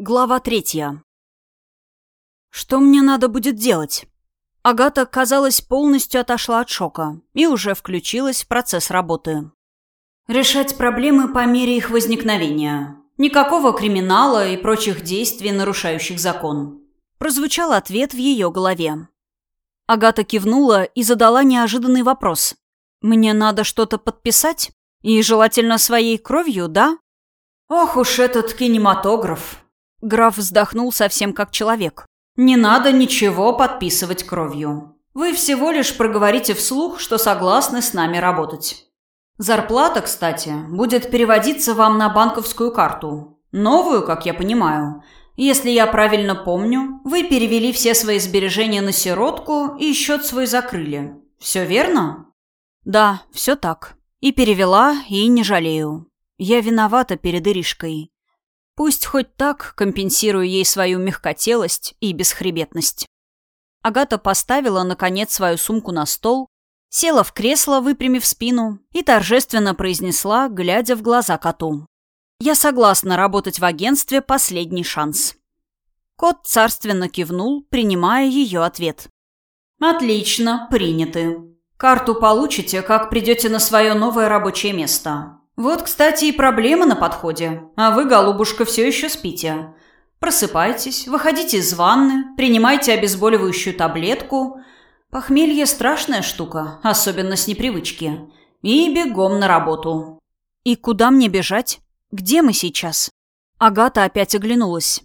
Глава третья. Что мне надо будет делать? Агата, казалось, полностью отошла от шока и уже включилась в процесс работы. Решать проблемы по мере их возникновения. Никакого криминала и прочих действий, нарушающих закон. Прозвучал ответ в ее голове. Агата кивнула и задала неожиданный вопрос. «Мне надо что-то подписать? И желательно своей кровью, да?» «Ох уж этот кинематограф!» Граф вздохнул совсем как человек. «Не надо ничего подписывать кровью. Вы всего лишь проговорите вслух, что согласны с нами работать. Зарплата, кстати, будет переводиться вам на банковскую карту. Новую, как я понимаю. Если я правильно помню, вы перевели все свои сбережения на сиротку и счет свой закрыли. Все верно?» «Да, все так. И перевела, и не жалею. Я виновата перед Иришкой. Пусть хоть так компенсирую ей свою мягкотелость и бесхребетность. Агата поставила, наконец, свою сумку на стол, села в кресло, выпрямив спину, и торжественно произнесла, глядя в глаза коту. «Я согласна работать в агентстве «Последний шанс». Кот царственно кивнул, принимая ее ответ. «Отлично, приняты. Карту получите, как придете на свое новое рабочее место. Вот, кстати, и проблема на подходе. А вы, голубушка, все еще спите. Просыпайтесь, выходите из ванны, принимайте обезболивающую таблетку. Похмелье – страшная штука, особенно с непривычки. И бегом на работу. И куда мне бежать? Где мы сейчас? Агата опять оглянулась.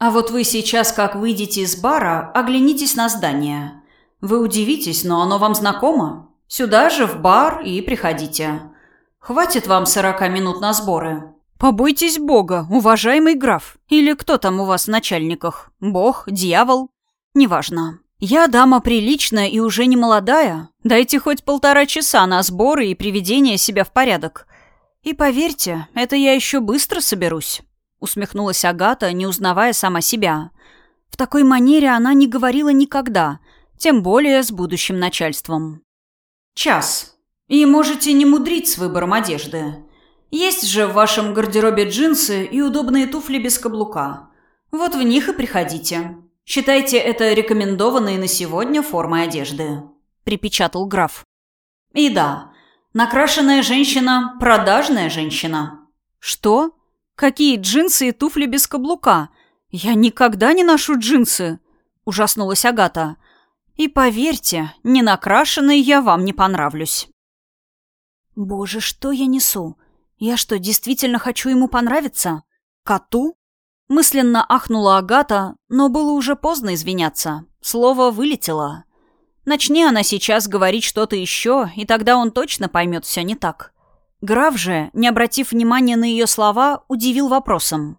А вот вы сейчас, как выйдете из бара, оглянитесь на здание. Вы удивитесь, но оно вам знакомо. Сюда же, в бар, и приходите. Хватит вам сорока минут на сборы. Побойтесь Бога, уважаемый граф. Или кто там у вас в начальниках? Бог, дьявол? Неважно. Я дама приличная и уже не молодая. Дайте хоть полтора часа на сборы и приведение себя в порядок. И поверьте, это я еще быстро соберусь. Усмехнулась Агата, не узнавая сама себя. В такой манере она не говорила никогда, тем более с будущим начальством. Час. И можете не мудрить с выбором одежды. Есть же в вашем гардеробе джинсы и удобные туфли без каблука. Вот в них и приходите. Считайте это рекомендованной на сегодня формой одежды», – припечатал граф. «И да, накрашенная женщина – продажная женщина». «Что? Какие джинсы и туфли без каблука? Я никогда не ношу джинсы!» – ужаснулась Агата. «И поверьте, не накрашенной я вам не понравлюсь». Боже, что я несу? Я что, действительно хочу ему понравиться? Коту? Мысленно ахнула Агата, но было уже поздно извиняться. Слово вылетело. Начни она сейчас говорить что-то еще, и тогда он точно поймет все не так. Граф же, не обратив внимания на ее слова, удивил вопросом.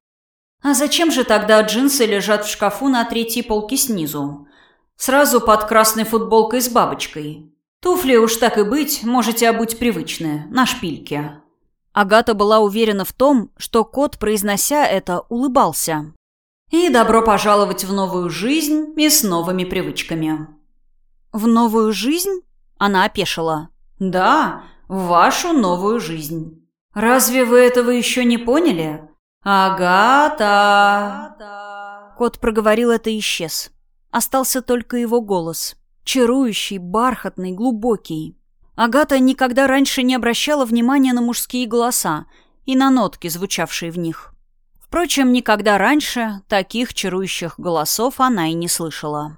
«А зачем же тогда джинсы лежат в шкафу на третьей полке снизу? Сразу под красной футболкой с бабочкой. Туфли уж так и быть, можете обуть привычные, на шпильке. Агата была уверена в том, что кот, произнося это, улыбался. И добро пожаловать в новую жизнь и с новыми привычками. В новую жизнь? Она опешила. Да, в вашу новую жизнь. Разве вы этого еще не поняли? Агата. Кот проговорил это и исчез. Остался только его голос. Чарующий, бархатный, глубокий. Агата никогда раньше не обращала внимания на мужские голоса и на нотки, звучавшие в них. Впрочем, никогда раньше таких чарующих голосов она и не слышала.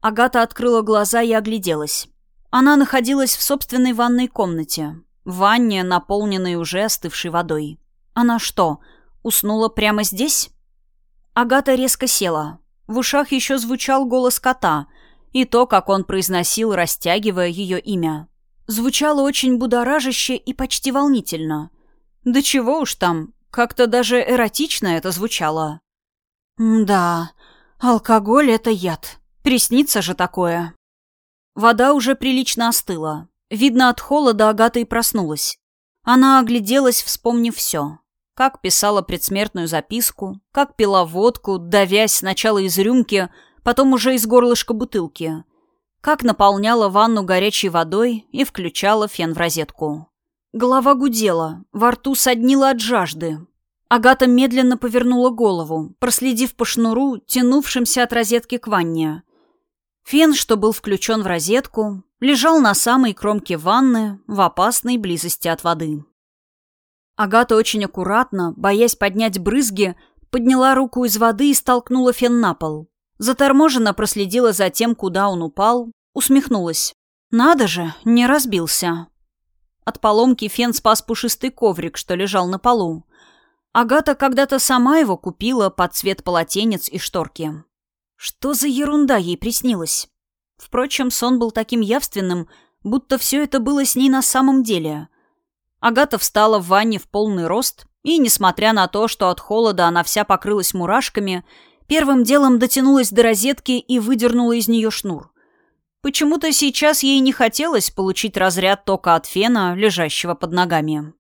Агата открыла глаза и огляделась. Она находилась в собственной ванной комнате. В ванне, наполненной уже остывшей водой. Она что, уснула прямо здесь? Агата резко села. В ушах еще звучал голос кота — и то, как он произносил, растягивая ее имя. Звучало очень будоражаще и почти волнительно. Да чего уж там, как-то даже эротично это звучало. «Да, алкоголь — это яд. Приснится же такое». Вода уже прилично остыла. Видно, от холода Агата и проснулась. Она огляделась, вспомнив все. Как писала предсмертную записку, как пила водку, давясь сначала из рюмки, потом уже из горлышка бутылки. Как наполняла ванну горячей водой и включала фен в розетку. Голова гудела, во рту соднила от жажды. Агата медленно повернула голову, проследив по шнуру, тянувшимся от розетки к ванне. Фен, что был включен в розетку, лежал на самой кромке ванны, в опасной близости от воды. Агата очень аккуратно, боясь поднять брызги, подняла руку из воды и столкнула фен на пол. Заторможенно проследила за тем, куда он упал, усмехнулась. «Надо же, не разбился». От поломки фен спас пушистый коврик, что лежал на полу. Агата когда-то сама его купила под цвет полотенец и шторки. Что за ерунда ей приснилась? Впрочем, сон был таким явственным, будто все это было с ней на самом деле. Агата встала в ванне в полный рост, и, несмотря на то, что от холода она вся покрылась мурашками, первым делом дотянулась до розетки и выдернула из нее шнур. Почему-то сейчас ей не хотелось получить разряд тока от фена, лежащего под ногами.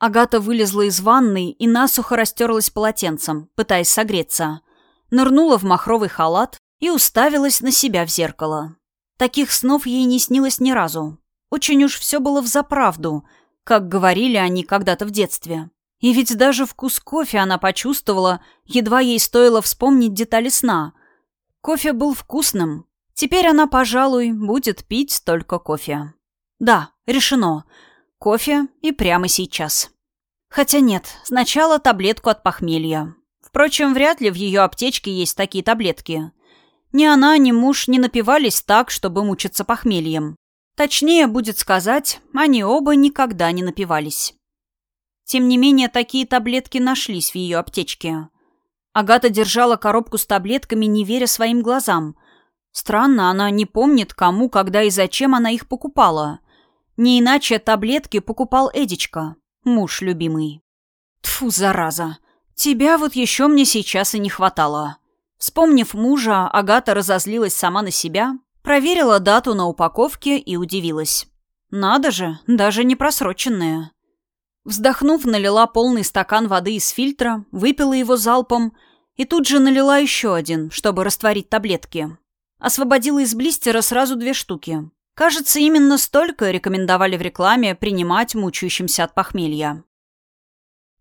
Агата вылезла из ванной и насухо растерлась полотенцем, пытаясь согреться. Нырнула в махровый халат и уставилась на себя в зеркало. Таких снов ей не снилось ни разу. Очень уж все было взаправду, как говорили они когда-то в детстве. И ведь даже вкус кофе она почувствовала, едва ей стоило вспомнить детали сна. Кофе был вкусным, Теперь она, пожалуй, будет пить только кофе. Да, решено. Кофе и прямо сейчас. Хотя нет, сначала таблетку от похмелья. Впрочем, вряд ли в ее аптечке есть такие таблетки. Ни она, ни муж не напивались так, чтобы мучиться похмельем. Точнее, будет сказать, они оба никогда не напивались. Тем не менее, такие таблетки нашлись в ее аптечке. Агата держала коробку с таблетками, не веря своим глазам – Странно, она не помнит, кому, когда и зачем она их покупала. Не иначе таблетки покупал Эдичка, муж любимый. Тфу, зараза. Тебя вот еще мне сейчас и не хватало. Вспомнив мужа, Агата разозлилась сама на себя, проверила дату на упаковке и удивилась. Надо же, даже не просроченная. Вздохнув, налила полный стакан воды из фильтра, выпила его залпом и тут же налила еще один, чтобы растворить таблетки. Освободила из блистера сразу две штуки. Кажется, именно столько рекомендовали в рекламе принимать мучающимся от похмелья.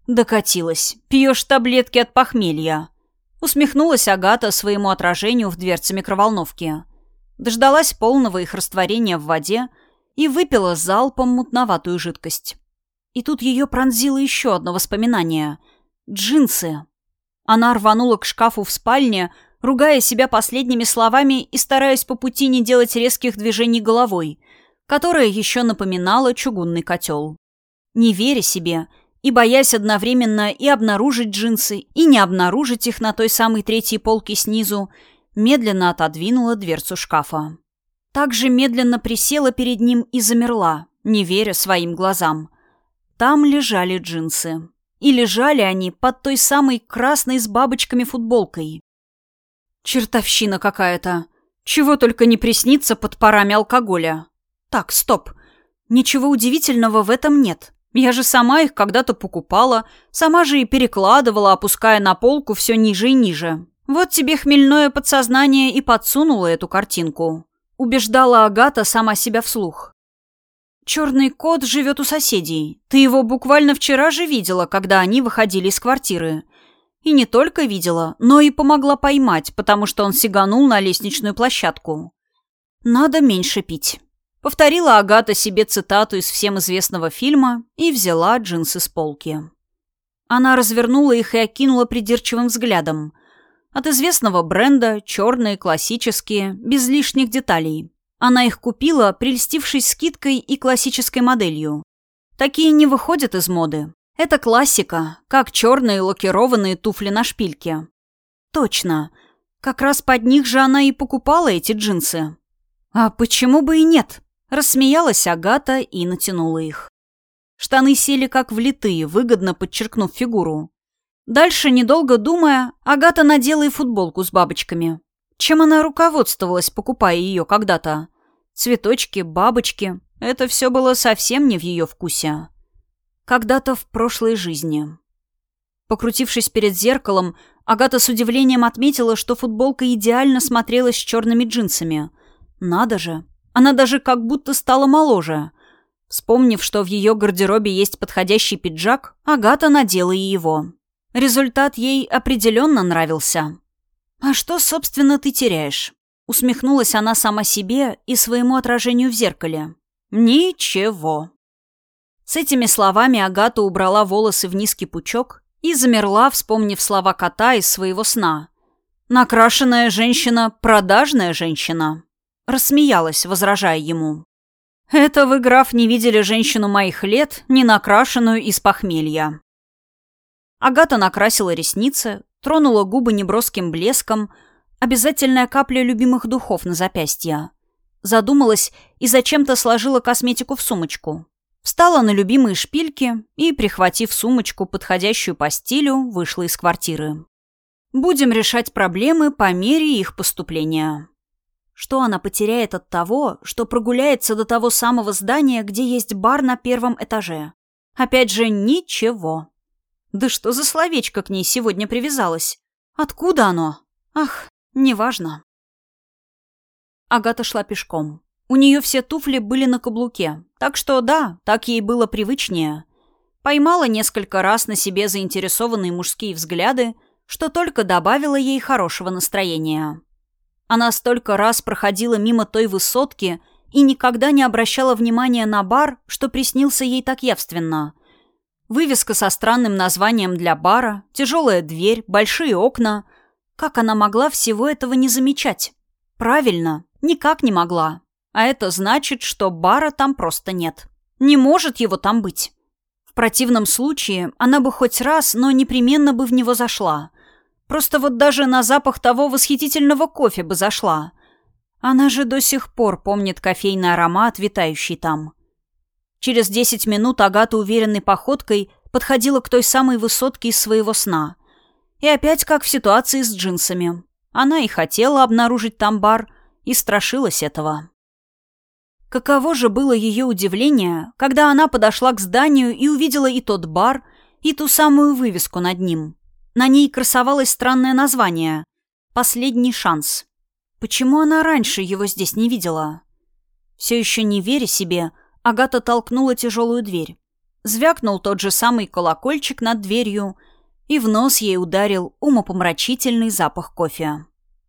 Докатилась. Пьешь таблетки от похмелья. Усмехнулась Агата своему отражению в дверце микроволновки. Дождалась полного их растворения в воде и выпила залпом мутноватую жидкость. И тут ее пронзило еще одно воспоминание. Джинсы. Она рванула к шкафу в спальне, ругая себя последними словами и стараясь по пути не делать резких движений головой, которая еще напоминала чугунный котел. Не веря себе и боясь одновременно и обнаружить джинсы, и не обнаружить их на той самой третьей полке снизу, медленно отодвинула дверцу шкафа. Также медленно присела перед ним и замерла, не веря своим глазам. Там лежали джинсы. И лежали они под той самой красной с бабочками футболкой. Чертовщина какая-то. Чего только не приснится под парами алкоголя. Так, стоп. Ничего удивительного в этом нет. Я же сама их когда-то покупала, сама же и перекладывала, опуская на полку все ниже и ниже. Вот тебе хмельное подсознание и подсунуло эту картинку. Убеждала Агата сама себя вслух. Черный кот живет у соседей. Ты его буквально вчера же видела, когда они выходили из квартиры. И не только видела, но и помогла поймать, потому что он сиганул на лестничную площадку. «Надо меньше пить». Повторила Агата себе цитату из всем известного фильма и взяла джинсы с полки. Она развернула их и окинула придирчивым взглядом. От известного бренда, черные, классические, без лишних деталей. Она их купила, прельстившись скидкой и классической моделью. Такие не выходят из моды. Это классика, как черные лакированные туфли на шпильке. Точно. Как раз под них же она и покупала эти джинсы. А почему бы и нет? Рассмеялась Агата и натянула их. Штаны сели как влитые, выгодно подчеркнув фигуру. Дальше, недолго думая, Агата надела и футболку с бабочками. Чем она руководствовалась, покупая ее когда-то? Цветочки, бабочки. Это все было совсем не в ее вкусе. Когда-то в прошлой жизни. Покрутившись перед зеркалом, Агата с удивлением отметила, что футболка идеально смотрелась с черными джинсами. Надо же, она даже как будто стала моложе. Вспомнив, что в ее гардеробе есть подходящий пиджак, Агата надела и его. Результат ей определенно нравился. «А что, собственно, ты теряешь?» Усмехнулась она сама себе и своему отражению в зеркале. «Ничего». С этими словами Агата убрала волосы в низкий пучок и замерла, вспомнив слова кота из своего сна. «Накрашенная женщина – продажная женщина». Рассмеялась, возражая ему. «Это вы, граф, не видели женщину моих лет, не накрашенную из похмелья». Агата накрасила ресницы, тронула губы неброским блеском, обязательная капля любимых духов на запястье. Задумалась и зачем-то сложила косметику в сумочку. Встала на любимые шпильки и, прихватив сумочку, подходящую по стилю, вышла из квартиры. Будем решать проблемы по мере их поступления. Что она потеряет от того, что прогуляется до того самого здания, где есть бар на первом этаже? Опять же, ничего. Да что за словечко к ней сегодня привязалось? Откуда оно? Ах, неважно. Агата шла пешком. У нее все туфли были на каблуке, так что да, так ей было привычнее. Поймала несколько раз на себе заинтересованные мужские взгляды, что только добавило ей хорошего настроения. Она столько раз проходила мимо той высотки и никогда не обращала внимания на бар, что приснился ей так явственно. Вывеска со странным названием для бара, тяжелая дверь, большие окна. Как она могла всего этого не замечать? Правильно, никак не могла. А это значит, что бара там просто нет. Не может его там быть. В противном случае она бы хоть раз, но непременно бы в него зашла. Просто вот даже на запах того восхитительного кофе бы зашла. Она же до сих пор помнит кофейный аромат, витающий там. Через десять минут Агата уверенной походкой подходила к той самой высотке из своего сна. И опять как в ситуации с джинсами. Она и хотела обнаружить там бар, и страшилась этого. Каково же было ее удивление, когда она подошла к зданию и увидела и тот бар, и ту самую вывеску над ним. На ней красовалось странное название «Последний шанс». Почему она раньше его здесь не видела? Все еще не веря себе, Агата толкнула тяжелую дверь. Звякнул тот же самый колокольчик над дверью, и в нос ей ударил умопомрачительный запах кофе.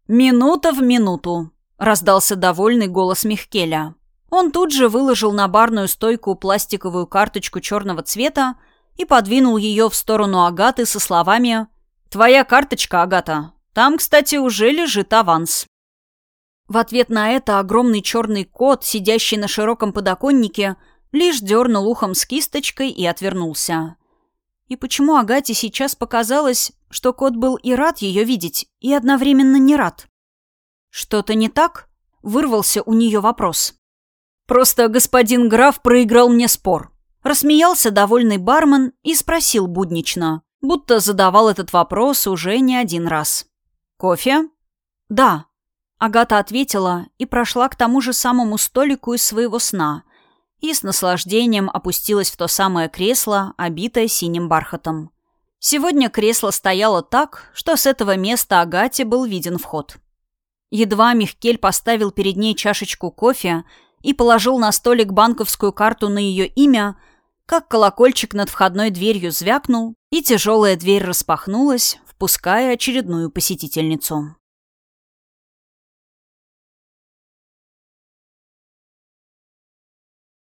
«Минута в минуту!» — раздался довольный голос Михкеля. Он тут же выложил на барную стойку пластиковую карточку черного цвета и подвинул ее в сторону Агаты со словами «Твоя карточка, Агата. Там, кстати, уже лежит аванс». В ответ на это огромный черный кот, сидящий на широком подоконнике, лишь дернул ухом с кисточкой и отвернулся. И почему Агате сейчас показалось, что кот был и рад ее видеть, и одновременно не рад? «Что-то не так?» — вырвался у нее вопрос. Просто господин граф проиграл мне спор. Рассмеялся довольный бармен и спросил буднично, будто задавал этот вопрос уже не один раз. «Кофе?» «Да». Агата ответила и прошла к тому же самому столику из своего сна и с наслаждением опустилась в то самое кресло, обитое синим бархатом. Сегодня кресло стояло так, что с этого места Агате был виден вход. Едва Михкель поставил перед ней чашечку кофе, и положил на столик банковскую карту на ее имя, как колокольчик над входной дверью звякнул, и тяжелая дверь распахнулась, впуская очередную посетительницу.